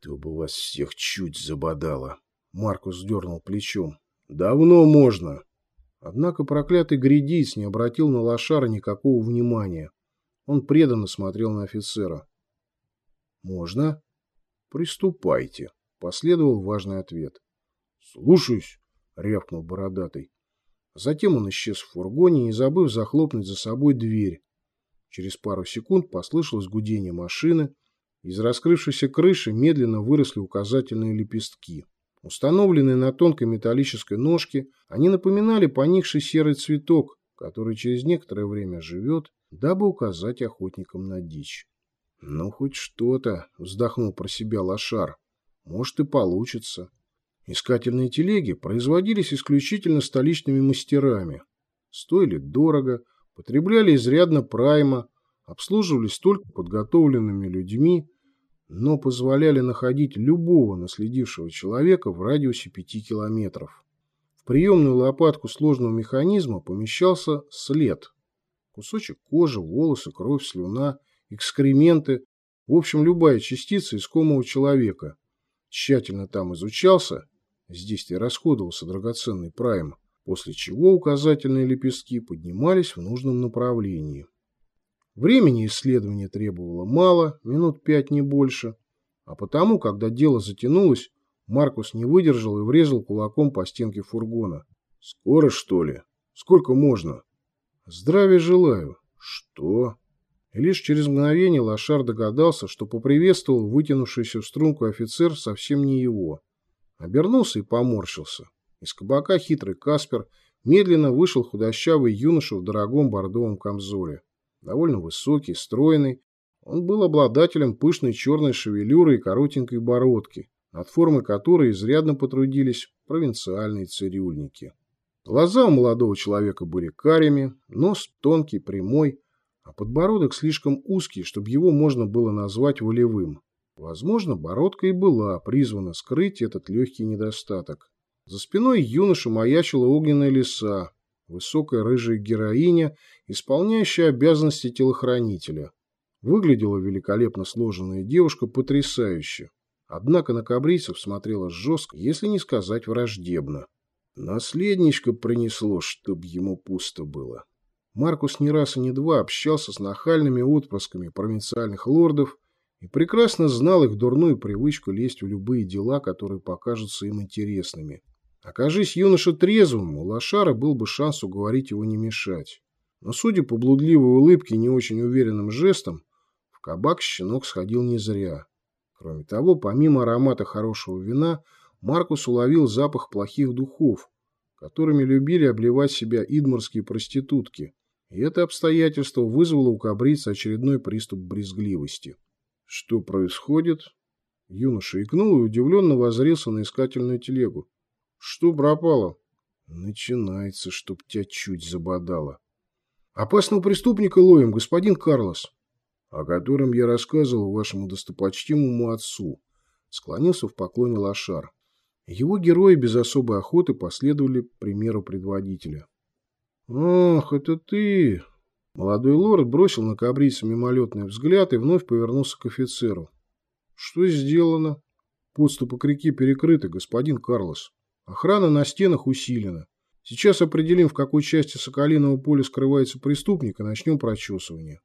Чтобы вас всех чуть забодало. Маркус дернул плечом. Давно можно. Однако проклятый грядиц не обратил на лошара никакого внимания. Он преданно смотрел на офицера. «Можно?» «Приступайте», — последовал важный ответ. «Слушаюсь», — рявкнул бородатый. Затем он исчез в фургоне, не забыв захлопнуть за собой дверь. Через пару секунд послышалось гудение машины. Из раскрывшейся крыши медленно выросли указательные лепестки. Установленные на тонкой металлической ножке, они напоминали поникший серый цветок, который через некоторое время живет, дабы указать охотникам на дичь. «Ну, хоть что-то», — вздохнул про себя лошар. «Может, и получится». Искательные телеги производились исключительно столичными мастерами. Стоили дорого, потребляли изрядно прайма, обслуживались только подготовленными людьми, но позволяли находить любого наследившего человека в радиусе 5 километров. В приемную лопатку сложного механизма помещался след. Кусочек кожи, волосы, кровь, слюна, экскременты, в общем, любая частица искомого человека. Тщательно там изучался Здесь-то и расходовался драгоценный прайм, после чего указательные лепестки поднимались в нужном направлении. Времени исследования требовало мало, минут пять не больше, а потому, когда дело затянулось, Маркус не выдержал и врезал кулаком по стенке фургона. «Скоро, что ли? Сколько можно?» «Здравия желаю». «Что?» И лишь через мгновение лошар догадался, что поприветствовал вытянувшийся в струнку офицер совсем не его. Обернулся и поморщился. Из кабака хитрый Каспер медленно вышел худощавый юноша в дорогом бордовом камзоле. Довольно высокий, стройный, он был обладателем пышной черной шевелюры и коротенькой бородки, над формой которой изрядно потрудились провинциальные цирюльники. Глаза у молодого человека были карими, нос тонкий, прямой, а подбородок слишком узкий, чтобы его можно было назвать волевым. Возможно, бородка и была призвана скрыть этот легкий недостаток. За спиной юноша маячила огненная лиса, высокая рыжая героиня, исполняющая обязанности телохранителя. Выглядела великолепно сложенная девушка потрясающе. Однако на кабрийцев смотрела жестко, если не сказать враждебно. Наследничка принесло, чтоб ему пусто было. Маркус не раз и не два общался с нахальными отпрысками провинциальных лордов, и прекрасно знал их дурную привычку лезть в любые дела, которые покажутся им интересными. Окажись юноша трезвым, у лошара был бы шанс уговорить его не мешать. Но, судя по блудливой улыбке и не очень уверенным жестам, в кабак щенок сходил не зря. Кроме того, помимо аромата хорошего вина, Маркус уловил запах плохих духов, которыми любили обливать себя идморские проститутки, и это обстоятельство вызвало у кабрица очередной приступ брезгливости. Что происходит? Юноша икнул и удивленно возрился на искательную телегу. Что пропало? Начинается, чтоб тебя чуть забодало. Опасного преступника ловим, господин Карлос. О котором я рассказывал вашему достопочтимому отцу. Склонился в поклоне лошар. Его герои без особой охоты последовали примеру предводителя. «Ах, это ты!» Молодой лорд бросил на кабрица мимолетный взгляд и вновь повернулся к офицеру. «Что сделано?» «Подступы к реке перекрыты, господин Карлос. Охрана на стенах усилена. Сейчас определим, в какой части Соколиного поля скрывается преступник, и начнем прочесывание».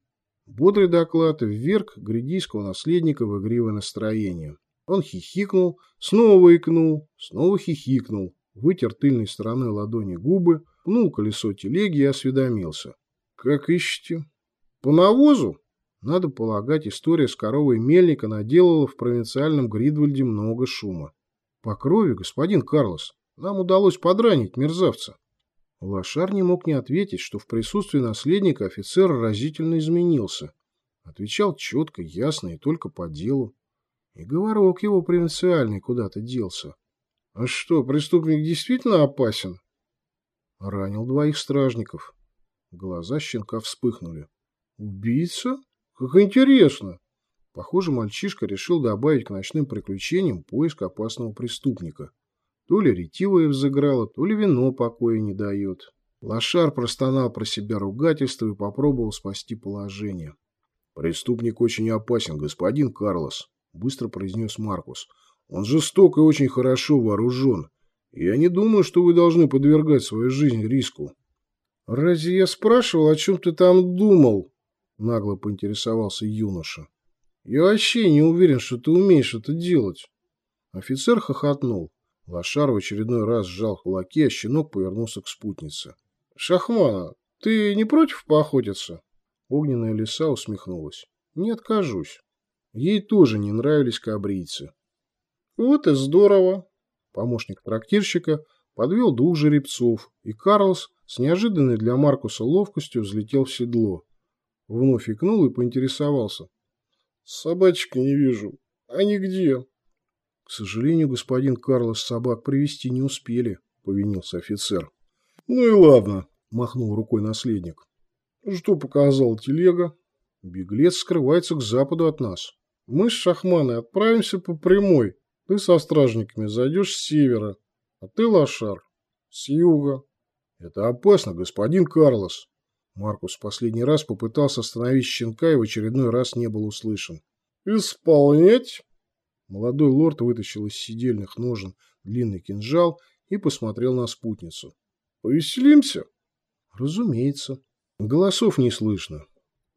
Бодрый доклад вверг грядийского наследника в игривое настроение. Он хихикнул, снова икнул, снова хихикнул, вытер тыльной стороной ладони губы, пнул колесо телеги и осведомился. Как ищете? По навозу? Надо полагать, история с коровой Мельника наделала в провинциальном Гридвальде много шума. По крови, господин Карлос, нам удалось подранить мерзавца. Лошар не мог не ответить, что в присутствии наследника офицер разительно изменился. Отвечал четко, ясно и только по делу. И говорок его провинциальный куда-то делся. А что, преступник действительно опасен? Ранил двоих стражников. Глаза щенка вспыхнули. «Убийца? Как интересно!» Похоже, мальчишка решил добавить к ночным приключениям поиск опасного преступника. То ли ретивое взыграло, то ли вино покоя не дает. Лошар простонал про себя ругательство и попробовал спасти положение. «Преступник очень опасен, господин Карлос. быстро произнес Маркус. Он жесток и очень хорошо вооружен. Я не думаю, что вы должны подвергать свою жизнь риску. Разве я спрашивал, о чем ты там думал? Нагло поинтересовался юноша. Я вообще не уверен, что ты умеешь это делать. Офицер хохотнул. Лошар в очередной раз сжал кулаки, а щенок повернулся к спутнице. «Шахмана, ты не против поохотиться?» Огненная лиса усмехнулась. «Не откажусь. Ей тоже не нравились кабрийцы». «Вот и здорово!» Помощник трактирщика подвел двух жеребцов, и Карлос с неожиданной для Маркуса ловкостью взлетел в седло. Вновь икнул и поинтересовался. «Собачек не вижу. Они где?» «К сожалению, господин Карлос собак привести не успели», — повинился офицер. «Ну и ладно», — махнул рукой наследник. «Что показал телега?» «Беглец скрывается к западу от нас. Мы с Шахманой отправимся по прямой. Ты со стражниками зайдешь с севера, а ты, лошар, с юга». «Это опасно, господин Карлос». Маркус последний раз попытался остановить щенка и в очередной раз не был услышан. «Исполнять?» Молодой лорд вытащил из сидельных ножен длинный кинжал и посмотрел на спутницу. «Повеселимся?» «Разумеется. Голосов не слышно.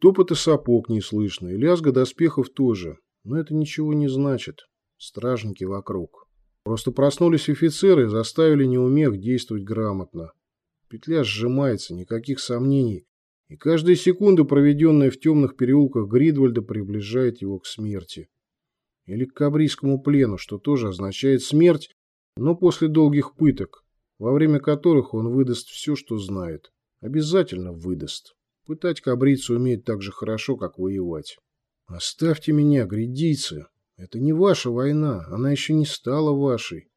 Топота сапог не слышно, и лязга доспехов тоже. Но это ничего не значит. Стражники вокруг. Просто проснулись офицеры и заставили неумех действовать грамотно. Петля сжимается, никаких сомнений, и каждая секунда, проведенная в темных переулках Гридвальда, приближает его к смерти или к кабрийскому плену, что тоже означает смерть, но после долгих пыток, во время которых он выдаст все, что знает. Обязательно выдаст. Пытать кабрийца умеет так же хорошо, как воевать. Оставьте меня, грядийцы. Это не ваша война, она еще не стала вашей.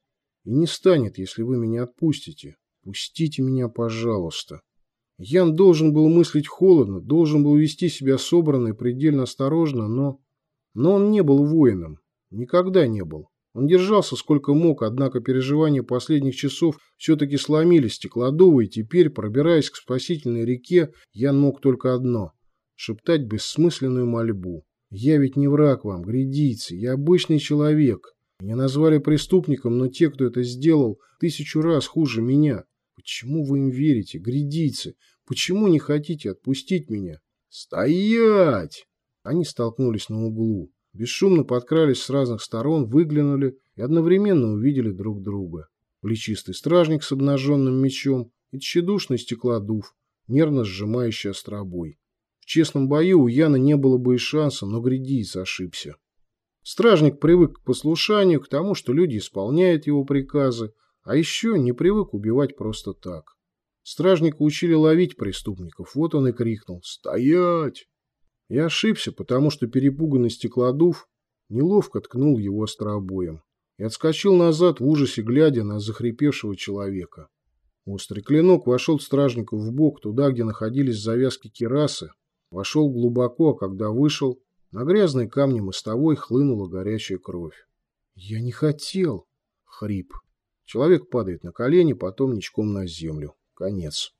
И не станет, если вы меня отпустите. Пустите меня, пожалуйста. Ян должен был мыслить холодно, должен был вести себя собранно и предельно осторожно, но... Но он не был воином. Никогда не был. Он держался сколько мог, однако переживания последних часов все-таки сломили стеклодувы, и теперь, пробираясь к спасительной реке, я мог только одно — шептать бессмысленную мольбу. «Я ведь не враг вам, грядийцы, я обычный человек. Меня назвали преступником, но те, кто это сделал, тысячу раз хуже меня. Почему вы им верите, грядийцы? Почему не хотите отпустить меня?» «Стоять!» Они столкнулись на углу. Бесшумно подкрались с разных сторон, выглянули и одновременно увидели друг друга. Плечистый стражник с обнаженным мечом и тщедушный стеклодув, нервно сжимающий остробой. В честном бою у Яна не было бы и шанса, но грядиец ошибся. Стражник привык к послушанию, к тому, что люди исполняют его приказы, а еще не привык убивать просто так. Стражника учили ловить преступников, вот он и крикнул «Стоять!». Я ошибся, потому что перепуганный стеклодув неловко ткнул его острообоем и отскочил назад в ужасе, глядя на захрипевшего человека. Острый клинок вошел стражнику в бок, туда, где находились завязки керасы, вошел глубоко, а когда вышел, на грязной камне мостовой хлынула горячая кровь. «Я не хотел!» — хрип. Человек падает на колени, потом ничком на землю. Конец.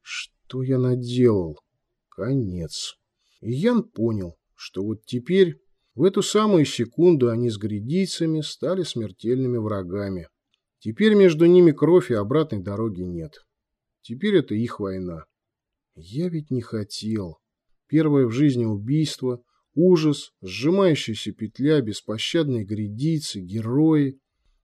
«Что я наделал?» Конец. И Ян понял, что вот теперь, в эту самую секунду, они с грядийцами стали смертельными врагами. Теперь между ними кровь и обратной дороги нет. Теперь это их война. Я ведь не хотел. Первое в жизни убийство, ужас, сжимающаяся петля, беспощадные грядийцы, герои.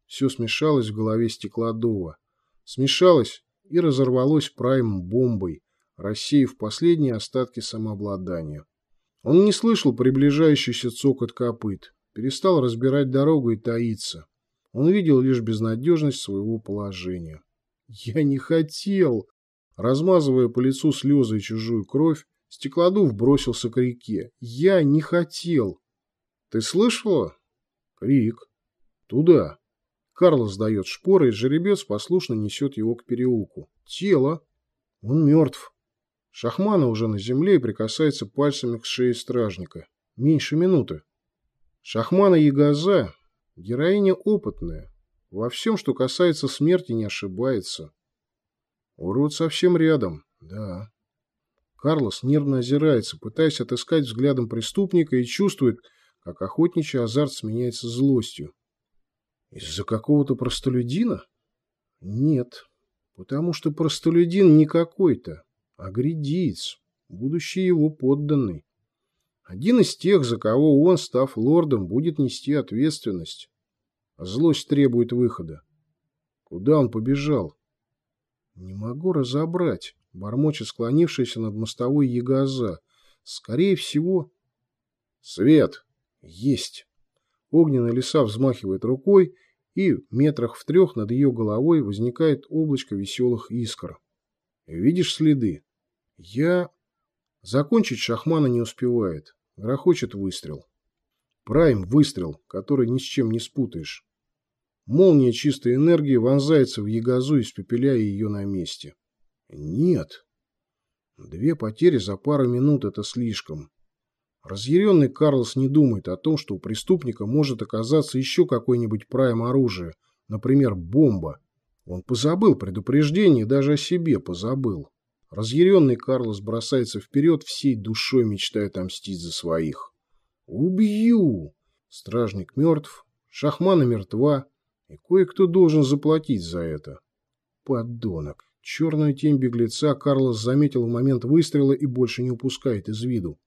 Все смешалось в голове Стеклодова. Смешалось и разорвалось прайм-бомбой, рассеяв последние остатки самообладания. Он не слышал приближающийся цокот копыт, перестал разбирать дорогу и таиться. Он видел лишь безнадежность своего положения. «Я не хотел!» Размазывая по лицу слезы и чужую кровь, Стеклодув бросился к реке. «Я не хотел!» «Ты слышала?» Крик. «Туда!» Карлос дает шпоры, и жеребец послушно несет его к переулку. «Тело!» «Он мертв!» Шахмана уже на земле и прикасается пальцами к шее стражника. Меньше минуты. Шахмана Ягоза – героиня опытная. Во всем, что касается смерти, не ошибается. Урод совсем рядом, да. Карлос нервно озирается, пытаясь отыскать взглядом преступника и чувствует, как охотничий азарт сменяется злостью. Из-за какого-то простолюдина? Нет, потому что простолюдин не какой-то, а грядиец, будущий его подданный. Один из тех, за кого он, став лордом, будет нести ответственность. А злость требует выхода. Куда он побежал? Не могу разобрать, бормочет склонившаяся над мостовой ягоза. Скорее всего... Свет! Есть! Огненная лиса взмахивает рукой, и метрах в трех над ее головой возникает облачко веселых искр. Видишь следы? Я... Закончить шахмана не успевает. Грохочет выстрел. Прайм выстрел, который ни с чем не спутаешь. Молния чистой энергии вонзается в ягозу, испепеляя ее на месте. Нет. Две потери за пару минут – это слишком. Разъяренный Карлос не думает о том, что у преступника может оказаться еще какой-нибудь прайм оружие, например, бомба. Он позабыл предупреждение даже о себе позабыл. Разъяренный Карлос бросается вперед, всей душой мечтая отомстить за своих. «Убью!» Стражник мертв, шахмана мертва, и кое-кто должен заплатить за это. Подонок. Черную тень беглеца Карлос заметил в момент выстрела и больше не упускает из виду.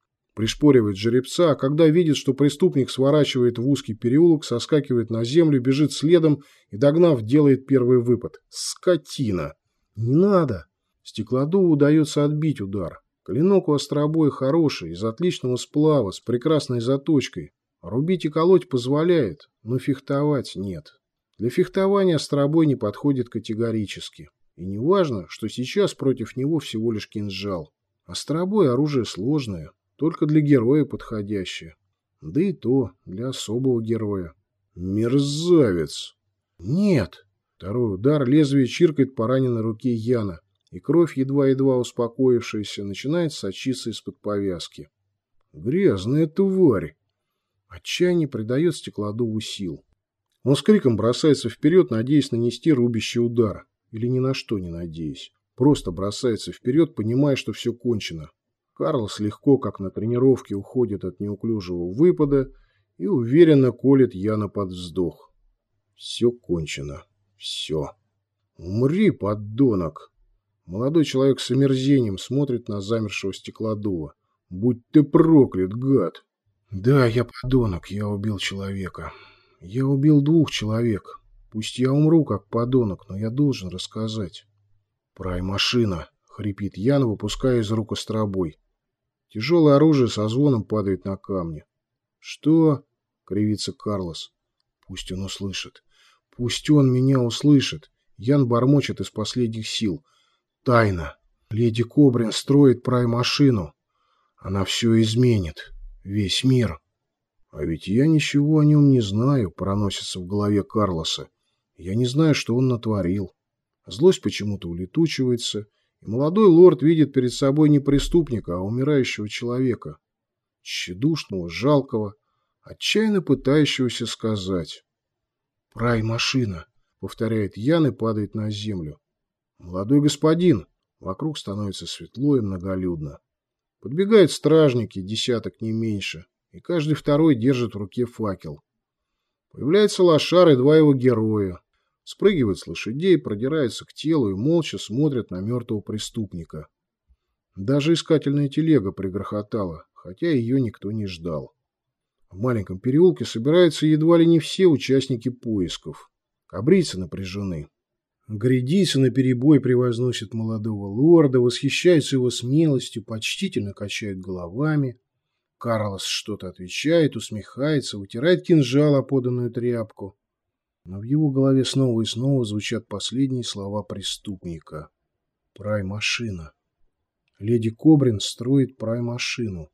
Пришпоривает жеребца, а когда видит, что преступник сворачивает в узкий переулок, соскакивает на землю, бежит следом и, догнав, делает первый выпад. Скотина! Не надо! Стеклодуву удается отбить удар. Клинок у остробоя хороший, из отличного сплава, с прекрасной заточкой. Рубить и колоть позволяет, но фехтовать нет. Для фехтования остробой не подходит категорически. И не важно, что сейчас против него всего лишь кинжал. Остробой оружие сложное, только для героя подходящее. Да и то для особого героя. Мерзавец! Нет! Второй удар, лезвие чиркает по раненой руке Яна, и кровь, едва-едва успокоившаяся, начинает сочиться из-под повязки. Грязная тварь! Отчаяние придает стеклодуву сил. Он с криком бросается вперед, надеясь нанести рубящий удар. Или ни на что не надеясь. Просто бросается вперед, понимая, что все кончено. Карлос легко, как на тренировке, уходит от неуклюжего выпада и уверенно колет Яна под вздох. Все кончено. Все. Умри, подонок! Молодой человек с омерзением смотрит на замершего стеклодува. Будь ты проклят, гад! Да, я подонок, я убил человека. Я убил двух человек. Пусть я умру, как подонок, но я должен рассказать. Прай-машина, хрипит Ян, выпуская из рук остробой. Тяжелое оружие со звоном падает на камни. «Что?» — кривится Карлос. «Пусть он услышит. Пусть он меня услышит». Ян бормочет из последних сил. «Тайна. Леди Кобрин строит прай-машину. Она все изменит. Весь мир». «А ведь я ничего о нем не знаю», — проносится в голове Карлоса. «Я не знаю, что он натворил». Злость почему-то улетучивается, — и молодой лорд видит перед собой не преступника, а умирающего человека, тщедушного, жалкого, отчаянно пытающегося сказать. «Прай-машина», — повторяет Ян и падает на землю. «Молодой господин!» Вокруг становится светло и многолюдно. Подбегают стражники, десяток не меньше, и каждый второй держит в руке факел. Появляется лошар и два его героя спрыгивают с лошадей, продираются к телу и молча смотрят на мертвого преступника. Даже искательная телега пригрохотала, хотя ее никто не ждал. В маленьком переулке собираются едва ли не все участники поисков. Кабрицы напряжены. Грядицы наперебой превозносят молодого лорда, восхищаются его смелостью, почтительно качают головами. Карлос что-то отвечает, усмехается, вытирает кинжал поданную тряпку. Но в его голове снова и снова звучат последние слова преступника. Прай-машина. Леди Кобрин строит прай-машину.